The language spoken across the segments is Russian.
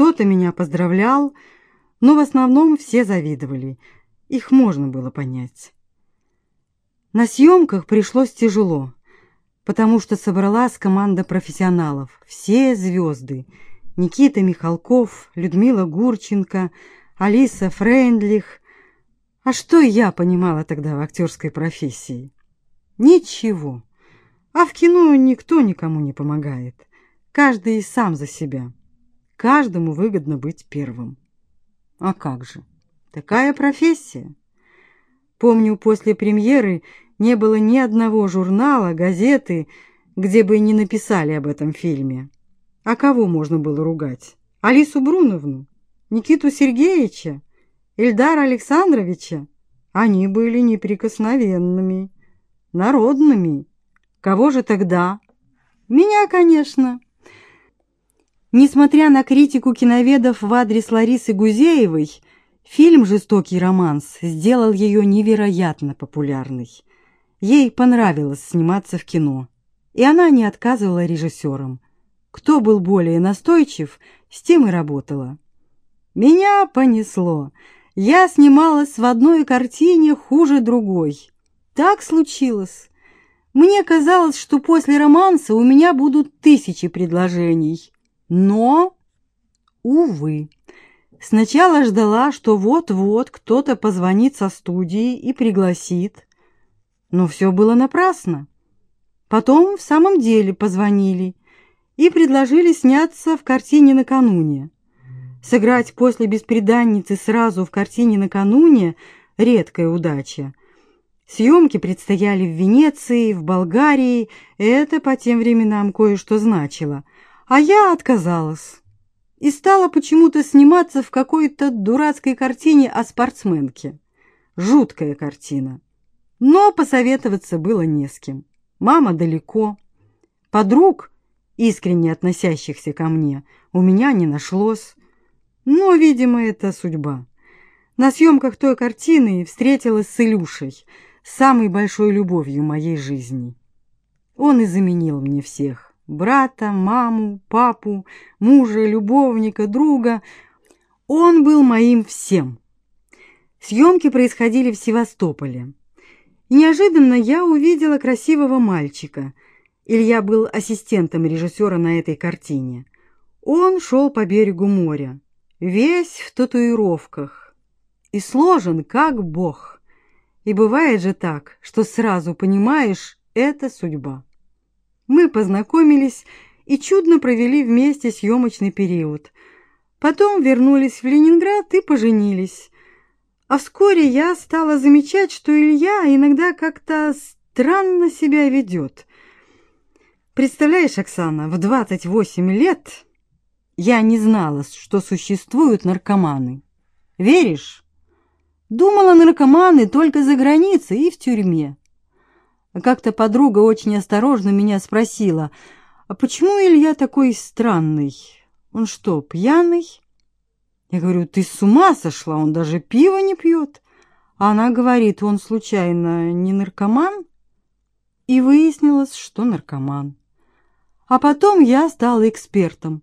кто-то меня поздравлял, но в основном все завидовали. Их можно было понять. На съемках пришлось тяжело, потому что собралась команда профессионалов, все звезды. Никита Михалков, Людмила Гурченко, Алиса Френдлих. А что я понимала тогда в актерской профессии? Ничего. А в кино никто никому не помогает. Каждый сам за себя. Каждому выгодно быть первым. А как же? Такая профессия. Помню, после премьеры не было ни одного журнала, газеты, где бы не написали об этом фильме. А кого можно было ругать? Алису Бруновну? Никиту Сергеевича? Ильдара Александровича? Они были неприкосновенными, народными. Кого же тогда? Меня, конечно. Несмотря на критику киноведов в адрес Ларисы Гузеевой, Фильм «Жестокий романс» сделал ее невероятно популярной. Ей понравилось сниматься в кино, и она не отказывала режиссерам. Кто был более настойчив, с тем и работала. Меня понесло. Я снималась в одной картине хуже другой. Так случилось. Мне казалось, что после романса у меня будут тысячи предложений. Но, увы. Сначала ждала, что вот-вот кто-то позвонит со студии и пригласит. Но все было напрасно. Потом в самом деле позвонили и предложили сняться в картине накануне. Сыграть после «Беспреданницы» сразу в картине накануне — редкая удача. Съемки предстояли в Венеции, в Болгарии, это по тем временам кое-что значило. А я отказалась и стала почему-то сниматься в какой-то дурацкой картине о спортсменке. Жуткая картина. Но посоветоваться было не с кем. Мама далеко. Подруг, искренне относящихся ко мне, у меня не нашлось. Но, видимо, это судьба. На съемках той картины встретилась с Илюшей, самой большой любовью моей жизни. Он и заменил мне всех брата, маму, папу, мужа, любовника, друга. Он был моим всем. Съемки происходили в Севастополе. И неожиданно я увидела красивого мальчика. Илья был ассистентом режиссера на этой картине. Он шел по берегу моря, весь в татуировках и сложен как бог. И бывает же так, что сразу понимаешь, это судьба. Мы познакомились и чудно провели вместе съемочный период. Потом вернулись в Ленинград и поженились. А вскоре я стала замечать, что Илья иногда как-то странно себя ведет. Представляешь, Оксана, в 28 лет я не знала, что существуют наркоманы. Веришь? Думала, наркоманы только за границей и в тюрьме. Как-то подруга очень осторожно меня спросила, «А почему Илья такой странный? Он что, пьяный?» Я говорю, «Ты с ума сошла, он даже пиво не пьет». А она говорит, «Он случайно не наркоман?» И выяснилось, что наркоман. А потом я стала экспертом.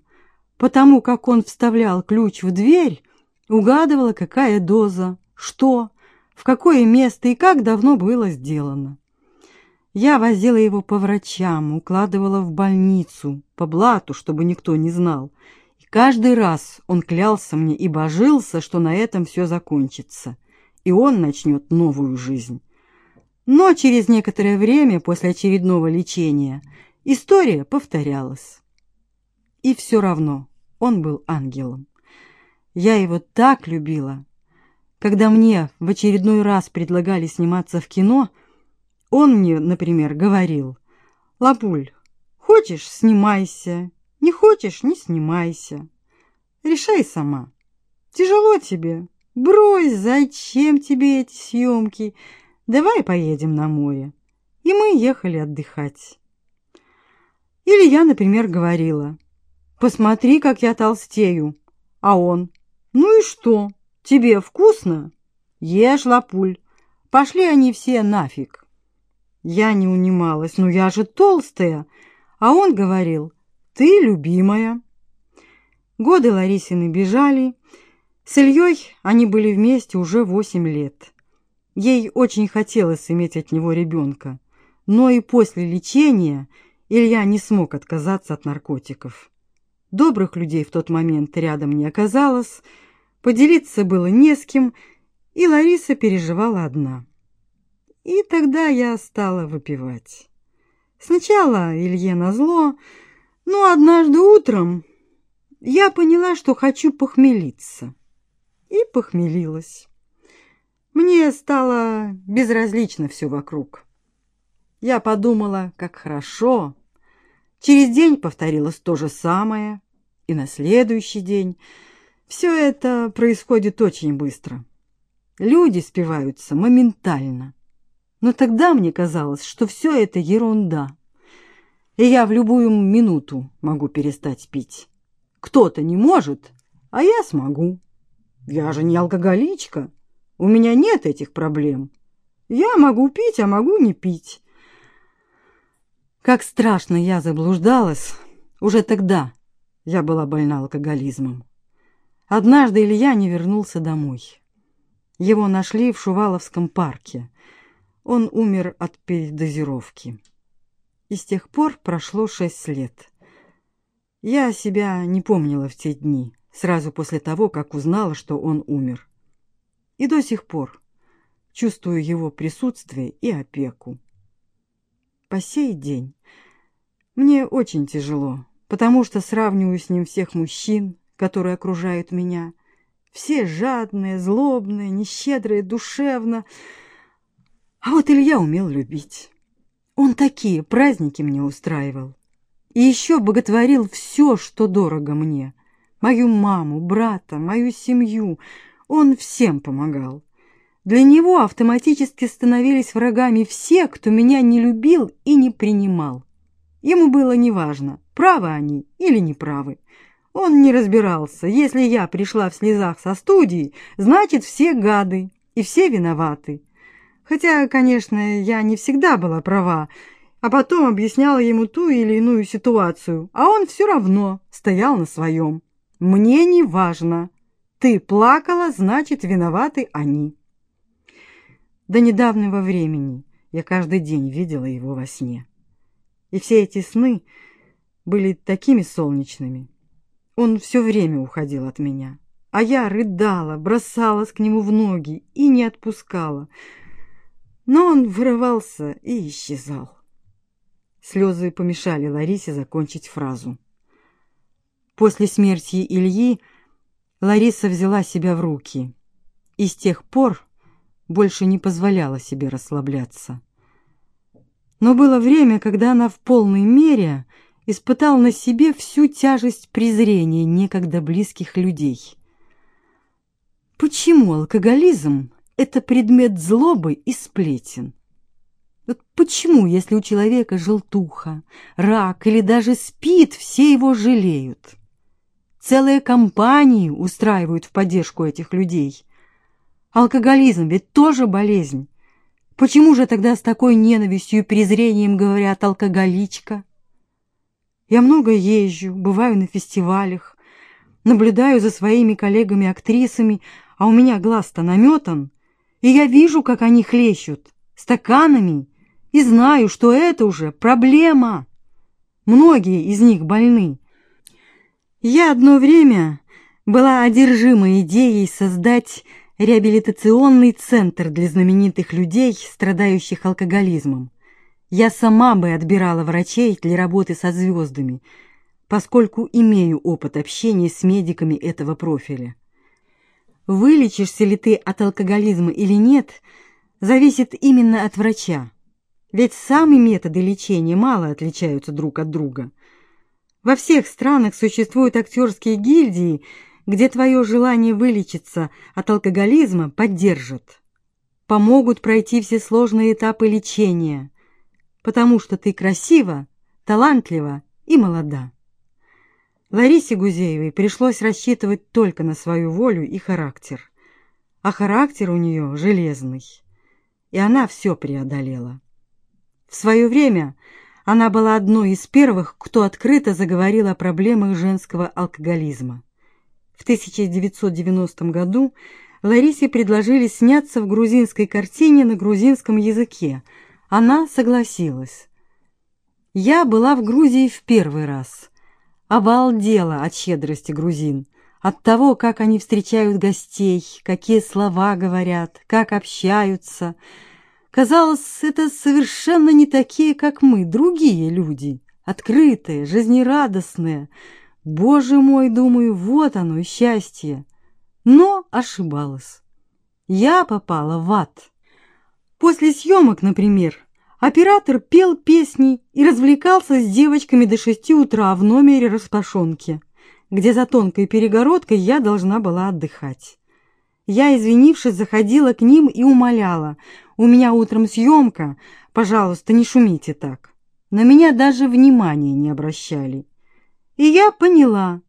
Потому как он вставлял ключ в дверь, угадывала, какая доза, что, в какое место и как давно было сделано. Я возила его по врачам, укладывала в больницу, по блату, чтобы никто не знал. И каждый раз он клялся мне и божился, что на этом все закончится, и он начнет новую жизнь. Но через некоторое время после очередного лечения история повторялась. И все равно он был ангелом. Я его так любила. Когда мне в очередной раз предлагали сниматься в кино – он мне, например, говорил, «Лапуль, хочешь – снимайся, не хочешь – не снимайся. Решай сама. Тяжело тебе? Брось, зачем тебе эти съемки? Давай поедем на море». И мы ехали отдыхать. Или я, например, говорила, «Посмотри, как я толстею». А он, «Ну и что? Тебе вкусно? Ешь, лапуль. Пошли они все нафиг». Я не унималась. «Ну я же толстая!» А он говорил, «Ты любимая». Годы Ларисины бежали. С Ильей они были вместе уже восемь лет. Ей очень хотелось иметь от него ребенка, но и после лечения Илья не смог отказаться от наркотиков. Добрых людей в тот момент рядом не оказалось, поделиться было не с кем, и Лариса переживала одна. И тогда я стала выпивать. Сначала Илье назло, но однажды утром я поняла, что хочу похмелиться. И похмелилась. Мне стало безразлично все вокруг. Я подумала, как хорошо. Через день повторилось то же самое, и на следующий день. Все это происходит очень быстро. Люди спиваются моментально. Но тогда мне казалось, что все это ерунда. И я в любую минуту могу перестать пить. Кто-то не может, а я смогу. Я же не алкоголичка. У меня нет этих проблем. Я могу пить, а могу не пить. Как страшно я заблуждалась. Уже тогда я была больна алкоголизмом. Однажды Илья не вернулся домой. Его нашли в Шуваловском парке. Он умер от передозировки. И с тех пор прошло шесть лет. Я себя не помнила в те дни, сразу после того, как узнала, что он умер. И до сих пор чувствую его присутствие и опеку. По сей день мне очень тяжело, потому что сравниваю с ним всех мужчин, которые окружают меня. Все жадные, злобные, нещедрые, душевно. А вот Илья умел любить. Он такие праздники мне устраивал. И еще боготворил все, что дорого мне. Мою маму, брата, мою семью. Он всем помогал. Для него автоматически становились врагами все, кто меня не любил и не принимал. Ему было неважно, правы они или неправы. Он не разбирался. Если я пришла в слезах со студии, значит, все гады и все виноваты. Хотя, конечно, я не всегда была права, а потом объясняла ему ту или иную ситуацию, а он все равно стоял на своем. Мне не важно. Ты плакала, значит, виноваты они. До недавнего времени я каждый день видела его во сне. И все эти сны были такими солнечными. Он все время уходил от меня, а я рыдала, бросалась к нему в ноги и не отпускала. Но он вырывался и исчезал. Слезы помешали Ларисе закончить фразу. После смерти Ильи Лариса взяла себя в руки и с тех пор больше не позволяла себе расслабляться. Но было время, когда она в полной мере испытала на себе всю тяжесть презрения некогда близких людей. Почему алкоголизм — это предмет злобы и сплетен? Вот почему, если у человека желтуха, рак или даже спит, все его жалеют? Целые компании устраивают в поддержку этих людей. Алкоголизм ведь тоже болезнь. Почему же тогда с такой ненавистью и презрением говорят «алкоголичка»? Я много езжу, бываю на фестивалях, наблюдаю за своими коллегами-актрисами, а у меня глаз-то наметан, и я вижу, как они хлещут стаканами, и знаю, что это уже проблема. Многие из них больны. Я одно время была одержима идеей создать реабилитационный центр для знаменитых людей, страдающих алкоголизмом. Я сама бы отбирала врачей для работы со звездами, поскольку имею опыт общения с медиками этого профиля. Вылечишься ли ты от алкоголизма или нет, зависит именно от врача. Ведь сами методы лечения мало отличаются друг от друга. Во всех странах существуют актерские гильдии, где твое желание вылечиться от алкоголизма поддержат. Помогут пройти все сложные этапы лечения, потому что ты красива, талантлива и молода. Ларисе Гузеевой пришлось рассчитывать только на свою волю и характер. А характер у нее железный, и она все преодолела. В свое время она была одной из первых, кто открыто заговорил о проблемах женского алкоголизма. В 1990 году Ларисе предложили сняться в грузинской картине на грузинском языке. Она согласилась. Я была в Грузии в первый раз. Обалдела от щедрости грузин, от того, как они встречают гостей, какие слова говорят, как общаются. Казалось, это совершенно не такие, как мы, другие люди, открытые, жизнерадостные. Боже мой, думаю, вот оно, счастье но ошибалась. Я попала в ад. После съемок, например, оператор пел песни и развлекался с девочками до шести утра в номере распашонки, где за тонкой перегородкой я должна была отдыхать. Я, извинившись, заходила к ним и умоляла, «У меня утром съемка, пожалуйста, не шумите так». На меня даже внимания не обращали. И я поняла,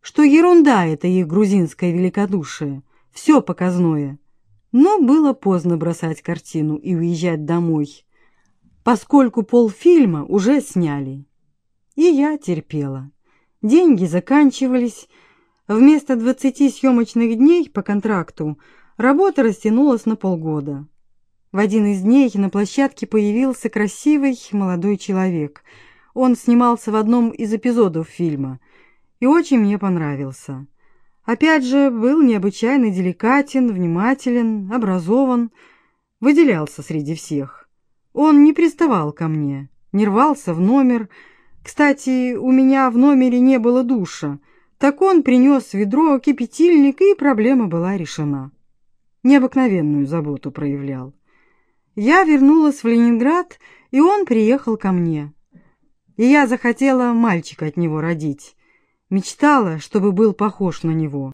что ерунда это их грузинское великодушие, все показное. Но было поздно бросать картину и уезжать домой, поскольку полфильма уже сняли. И я терпела. Деньги заканчивались. Вместо двадцати съемочных дней по контракту работа растянулась на полгода. В один из дней на площадке появился красивый молодой человек. Он снимался в одном из эпизодов фильма – и очень мне понравился. Опять же, был необычайно деликатен, внимателен, образован, выделялся среди всех. Он не приставал ко мне, не рвался в номер. Кстати, у меня в номере не было душа, так он принес ведро, кипятильник, и проблема была решена. Необыкновенную заботу проявлял. Я вернулась в Ленинград, и он приехал ко мне. И я захотела мальчика от него родить. Мечтала, чтобы был похож на него.